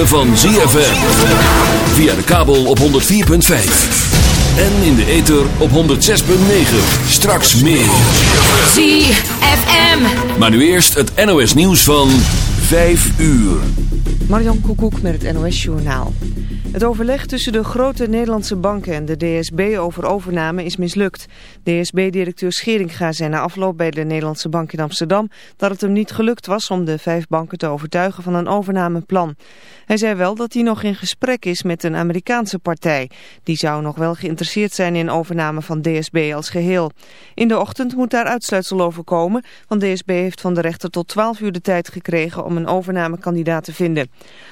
ritme van ZFM. Via de kabel op 104.5. En in de ether op 106.9. Straks meer. ZFM. Maar nu eerst het NOS nieuws van 5 uur. Marjan Koekoek met het NOS Journaal. Het overleg tussen de grote Nederlandse banken en de DSB over overname is mislukt. DSB-directeur Scheringa zei na afloop bij de Nederlandse Bank in Amsterdam... dat het hem niet gelukt was om de vijf banken te overtuigen van een overnameplan. Hij zei wel dat hij nog in gesprek is met een Amerikaanse partij. Die zou nog wel geïnteresseerd zijn in overname van DSB als geheel. In de ochtend moet daar uitsluitsel over komen... want DSB heeft van de rechter tot 12 uur de tijd gekregen om een overnamekandidaat te vinden.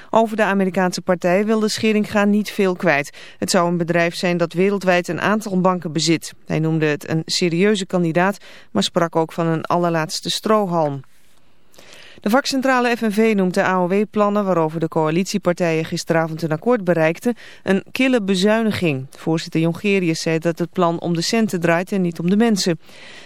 Over de Amerikaanse partij wilde Scheringa niet veel kwijt. Het zou een bedrijf zijn dat wereldwijd een aantal banken bezit. Hij noemde het een serieuze kandidaat, maar sprak ook van een allerlaatste strohalm. De vakcentrale FNV noemt de AOW-plannen waarover de coalitiepartijen gisteravond een akkoord bereikten een kille bezuiniging. Voorzitter Jongerius zei dat het plan om de centen draait en niet om de mensen.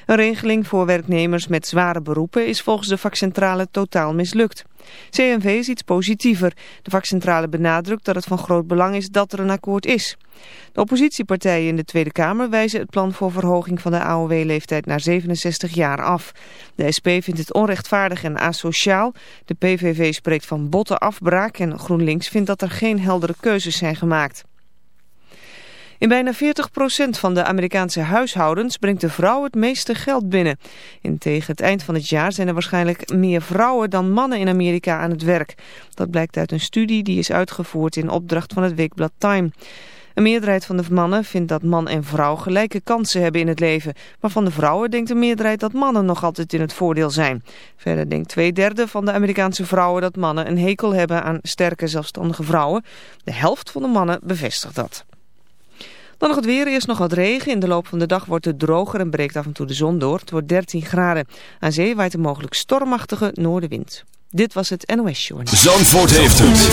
Een regeling voor werknemers met zware beroepen is volgens de vakcentrale totaal mislukt. CNV is iets positiever. De vakcentrale benadrukt dat het van groot belang is dat er een akkoord is. De oppositiepartijen in de Tweede Kamer wijzen het plan voor verhoging van de AOW-leeftijd naar 67 jaar af. De SP vindt het onrechtvaardig en asociaal. De PVV spreekt van botte afbraak en GroenLinks vindt dat er geen heldere keuzes zijn gemaakt. In bijna 40% van de Amerikaanse huishoudens brengt de vrouw het meeste geld binnen. En tegen het eind van het jaar zijn er waarschijnlijk meer vrouwen dan mannen in Amerika aan het werk. Dat blijkt uit een studie die is uitgevoerd in opdracht van het weekblad Time. Een meerderheid van de mannen vindt dat man en vrouw gelijke kansen hebben in het leven. Maar van de vrouwen denkt een de meerderheid dat mannen nog altijd in het voordeel zijn. Verder denkt twee derde van de Amerikaanse vrouwen dat mannen een hekel hebben aan sterke zelfstandige vrouwen. De helft van de mannen bevestigt dat. Dan nog het weer, eerst nog wat regen. In de loop van de dag wordt het droger en breekt af en toe de zon door. Het wordt 13 graden. Aan zee waait een mogelijk stormachtige noordenwind. Dit was het NOS Journal. Zandvoort heeft het.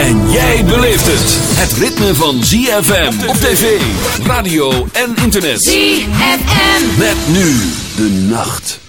En jij beleeft het. Het ritme van ZFM op tv, radio en internet. ZFM. Met nu de nacht.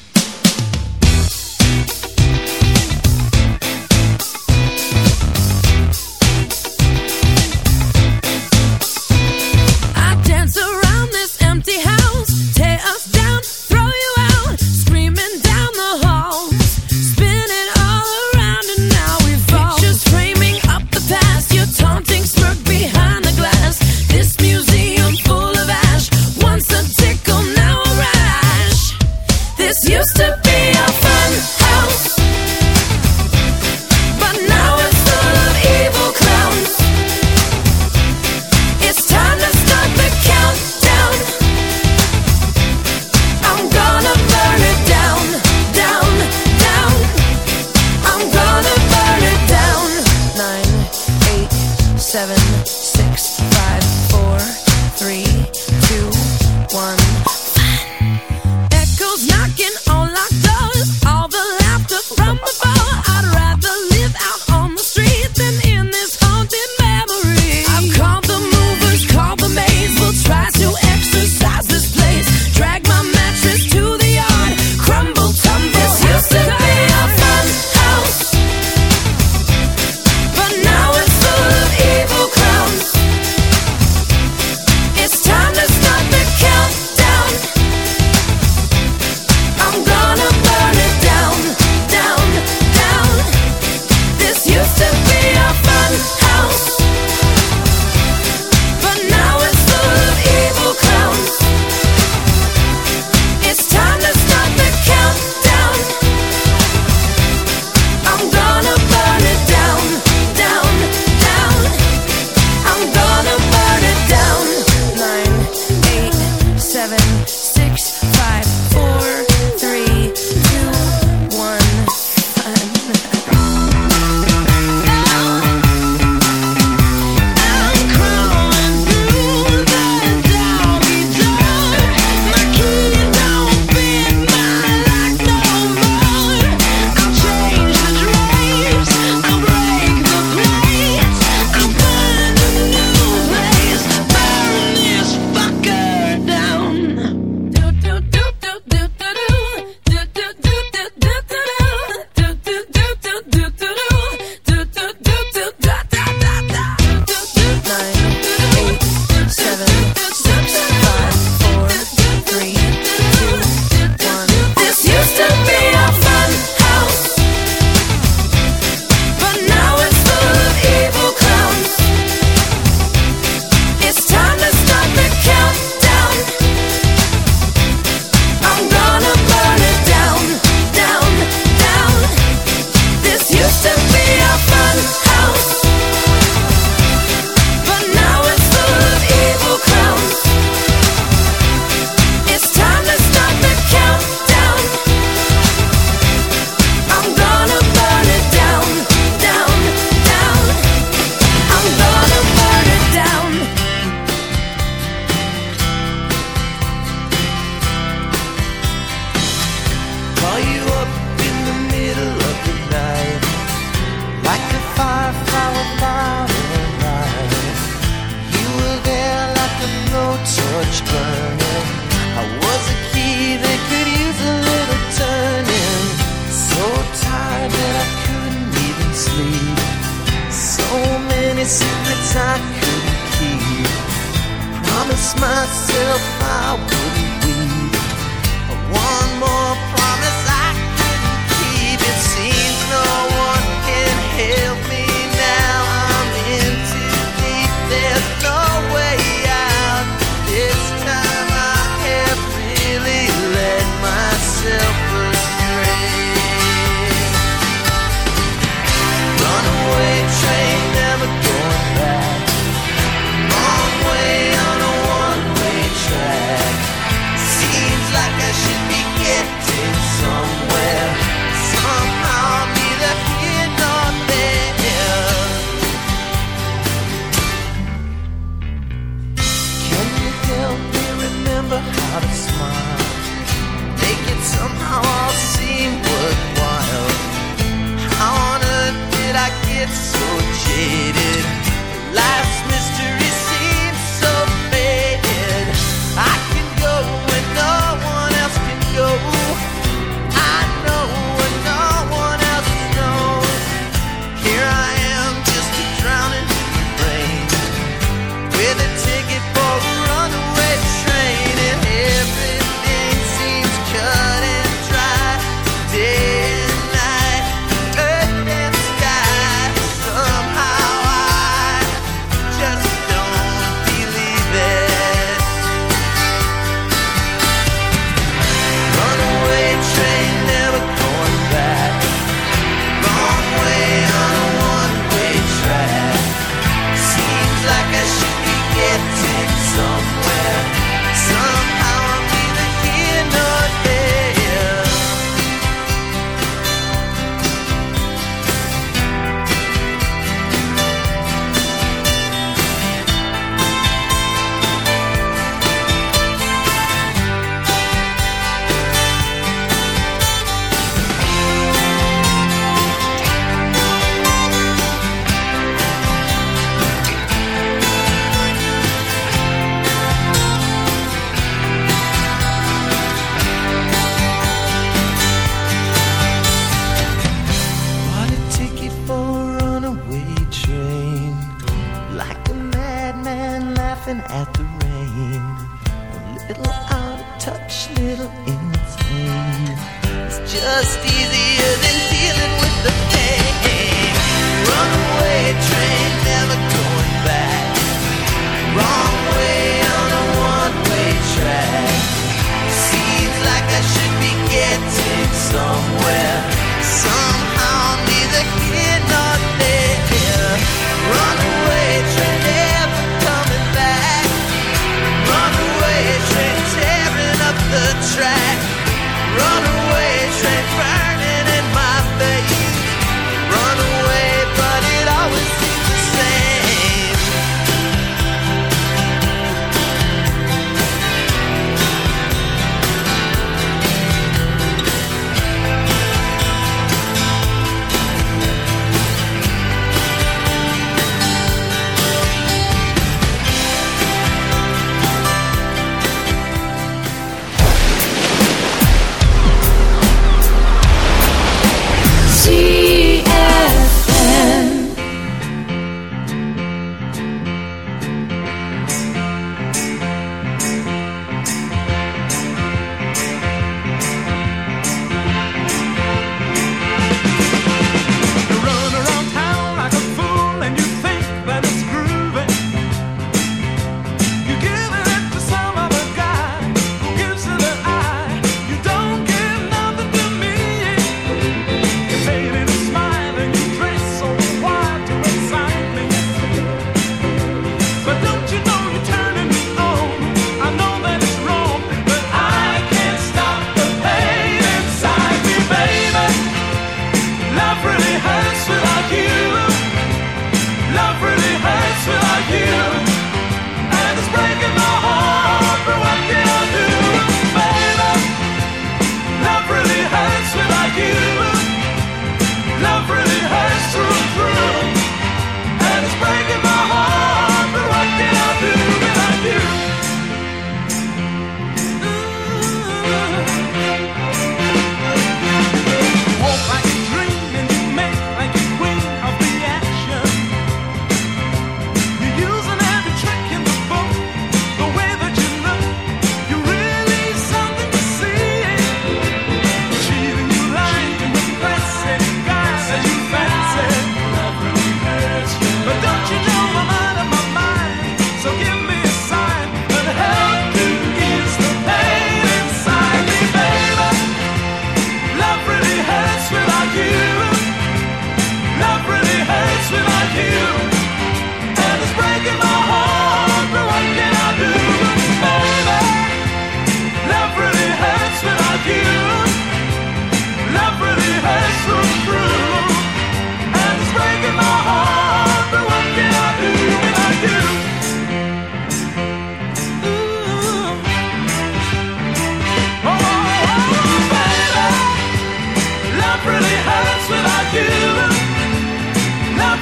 Love really hurts without you.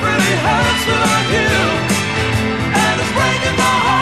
Really hurts without you. And it's breaking my heart.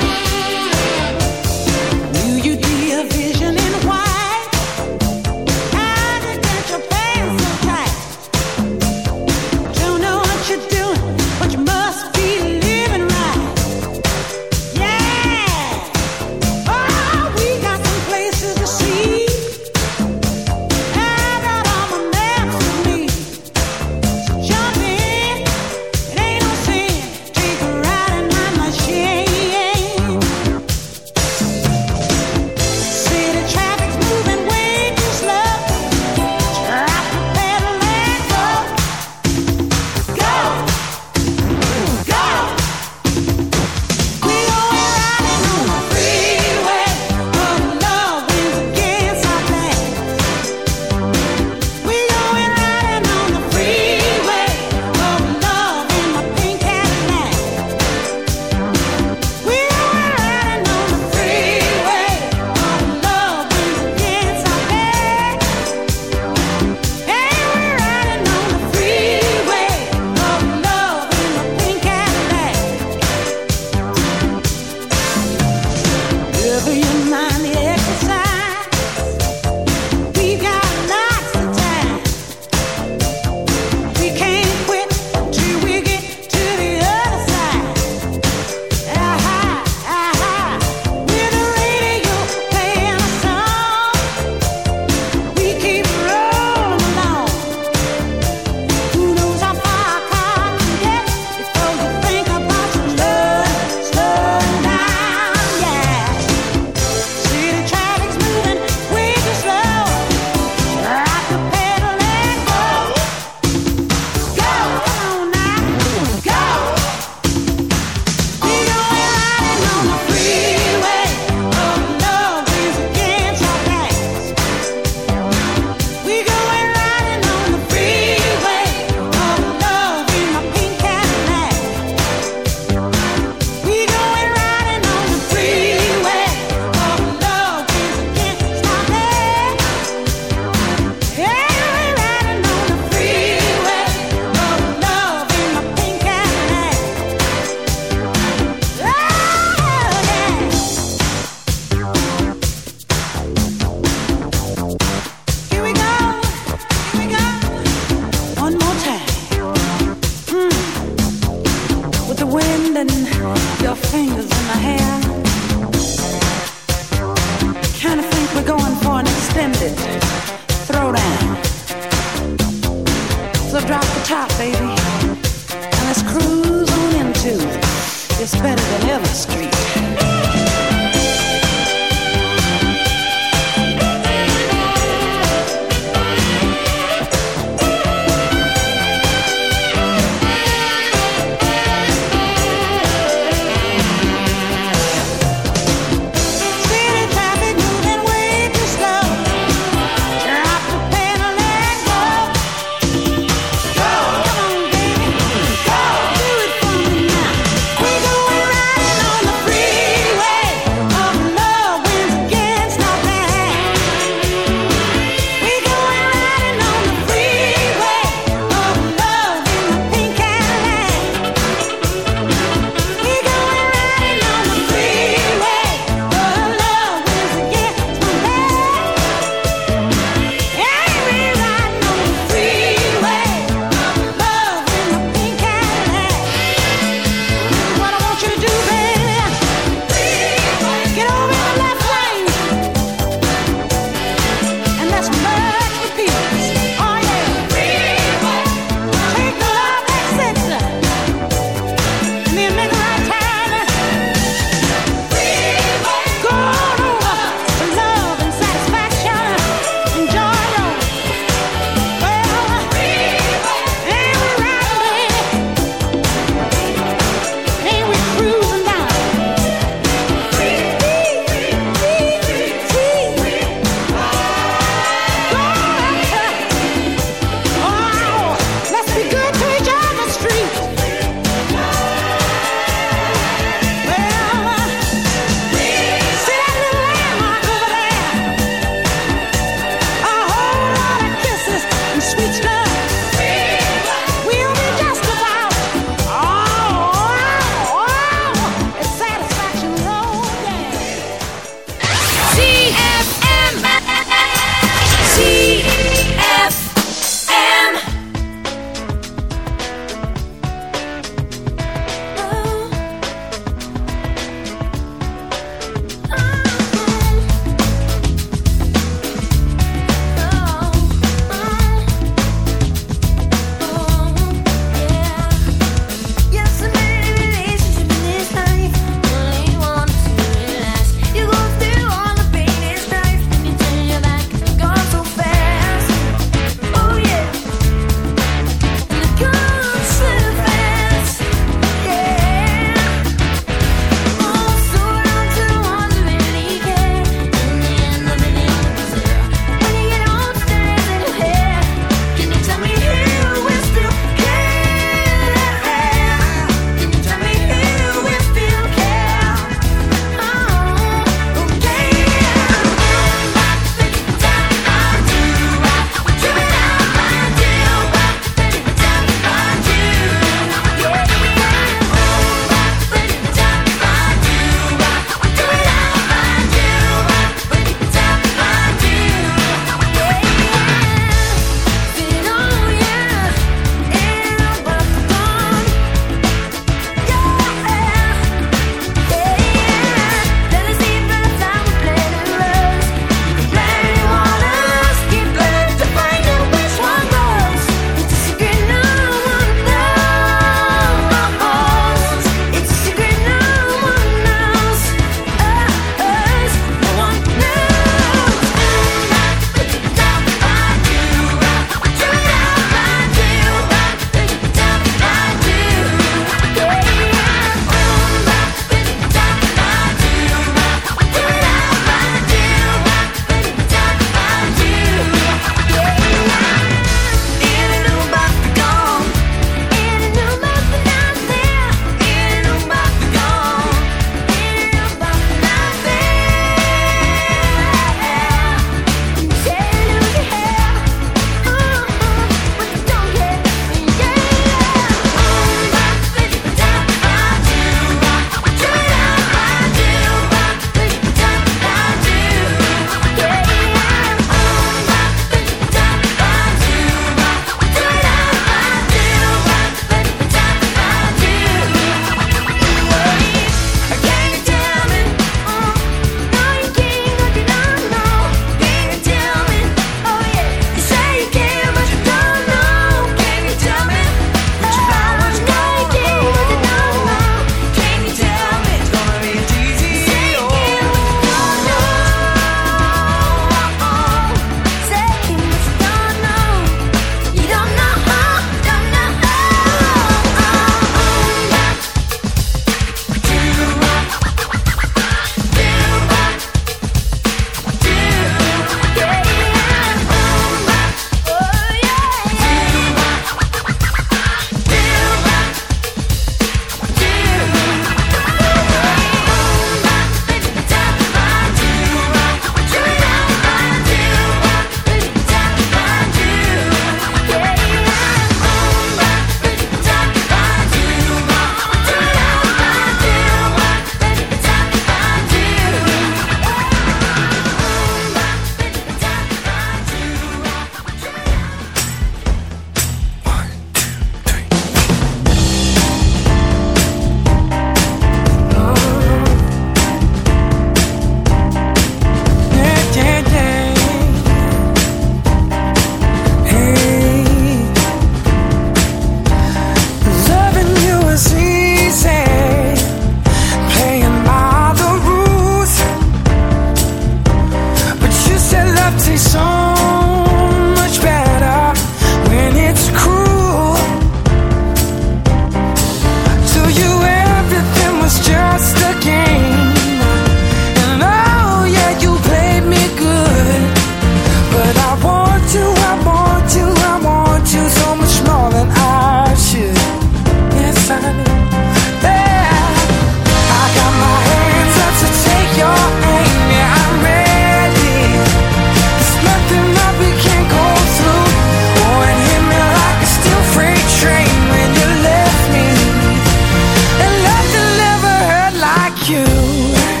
you.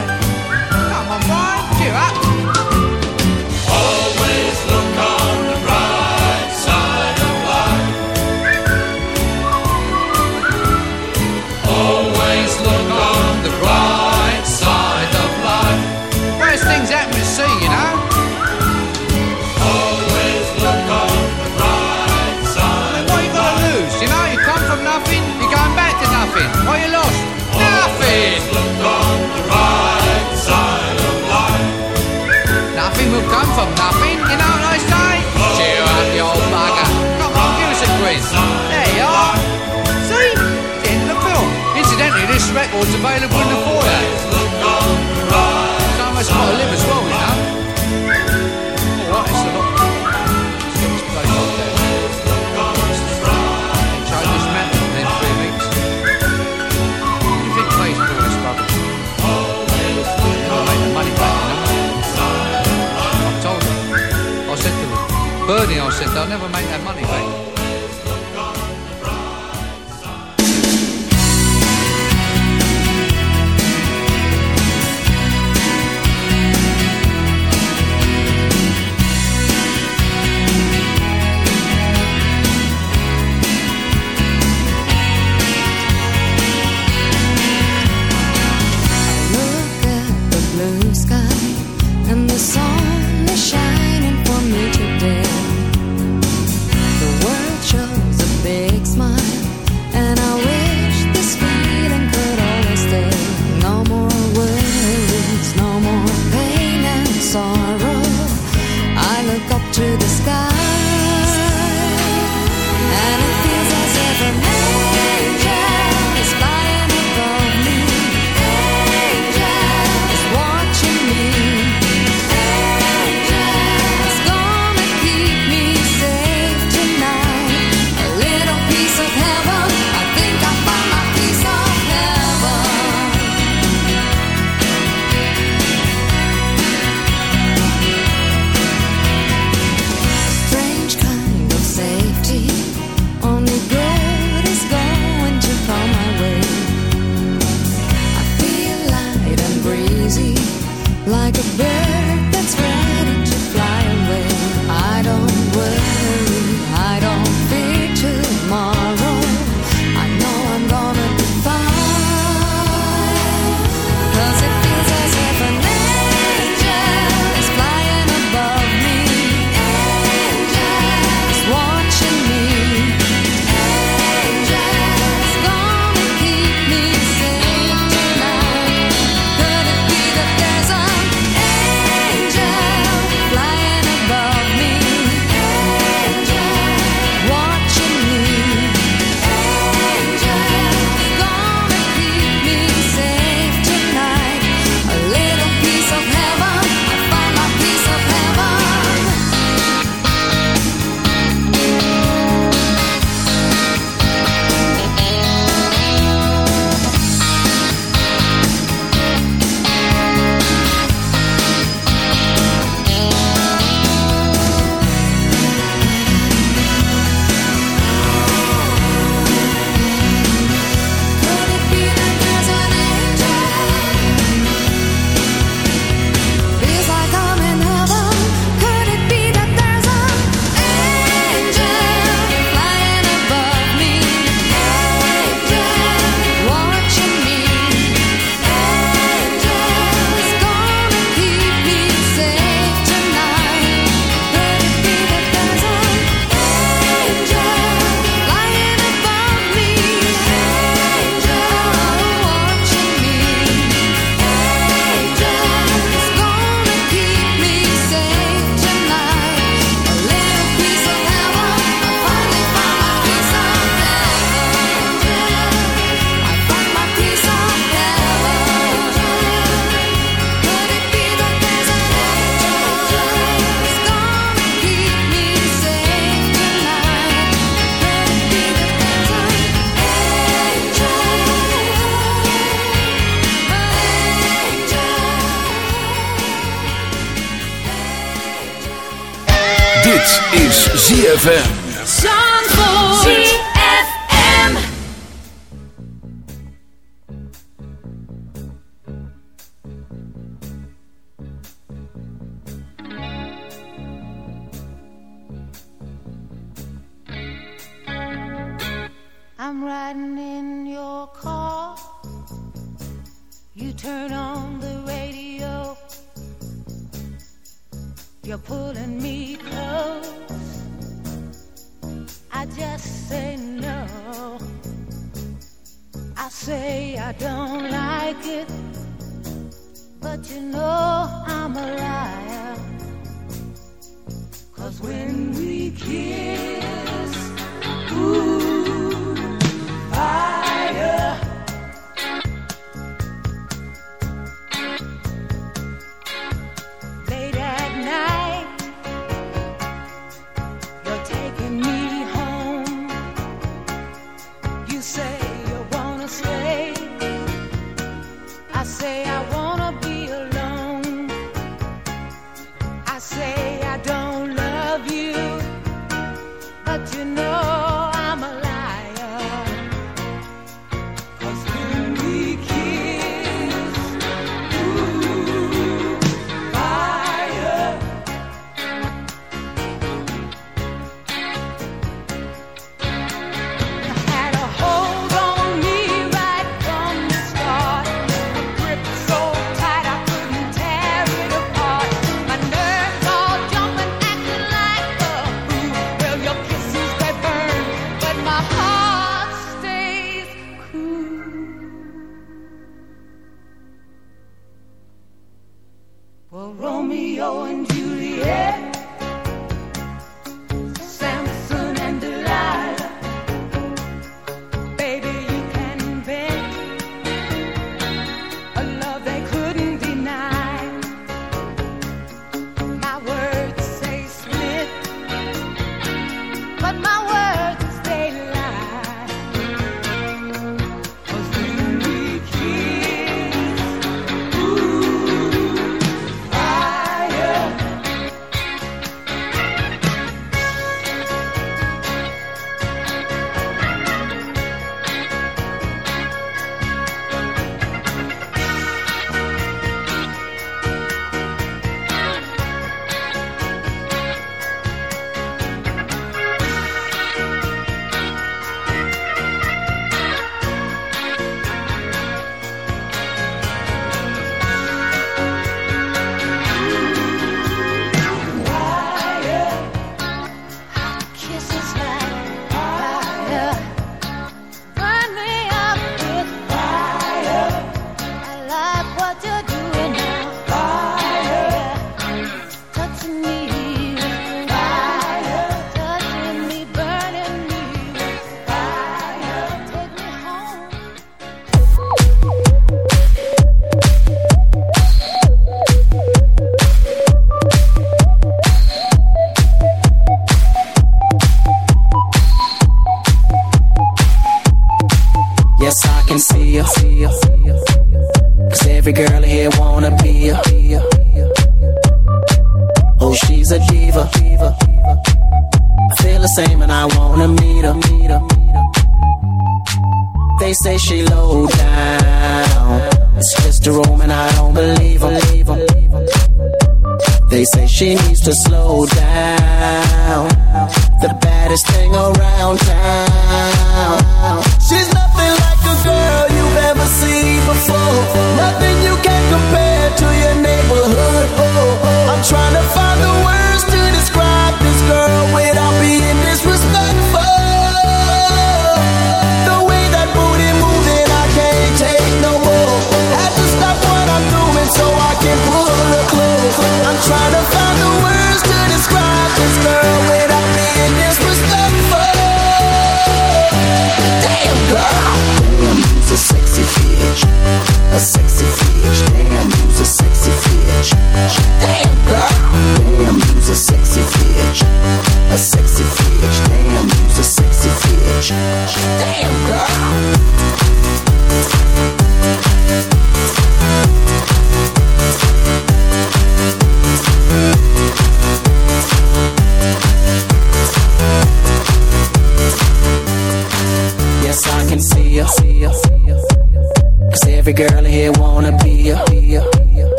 Record's available in the foyer. So much got to live as well, you know. This place this you for all this rubbish? Never make the money back, you know. I told him. I said to Bernie, I said, they'll never make that money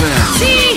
See.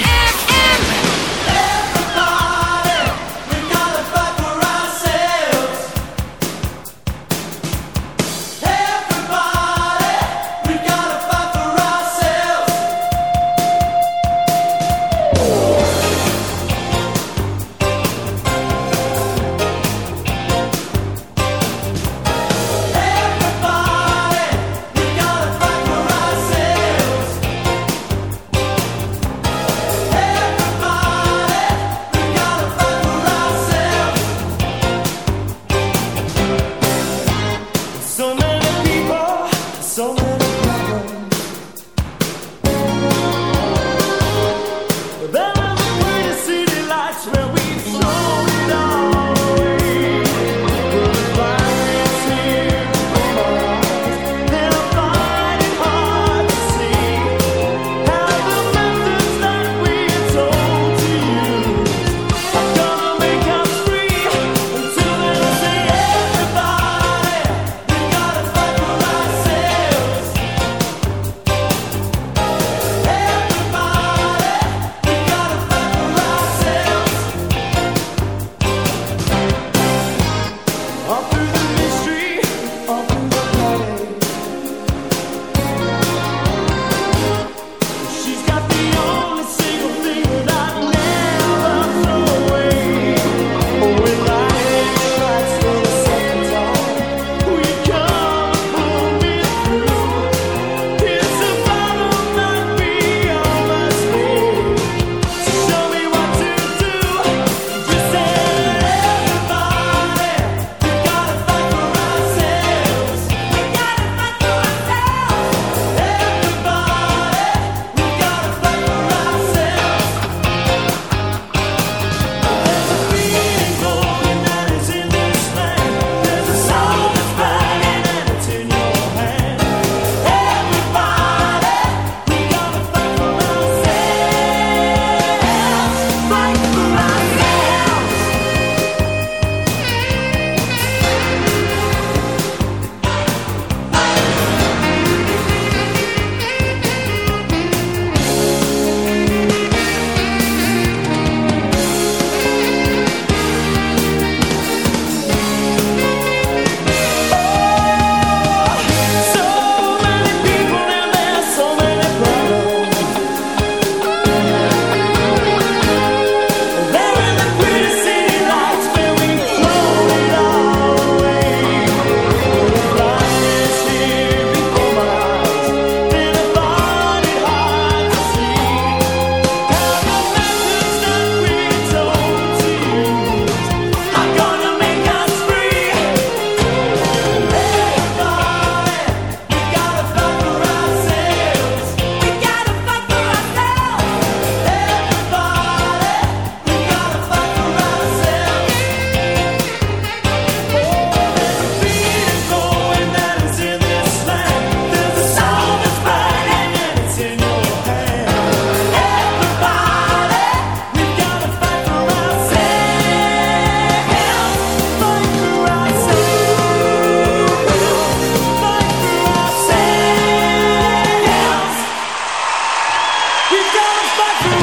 He comes back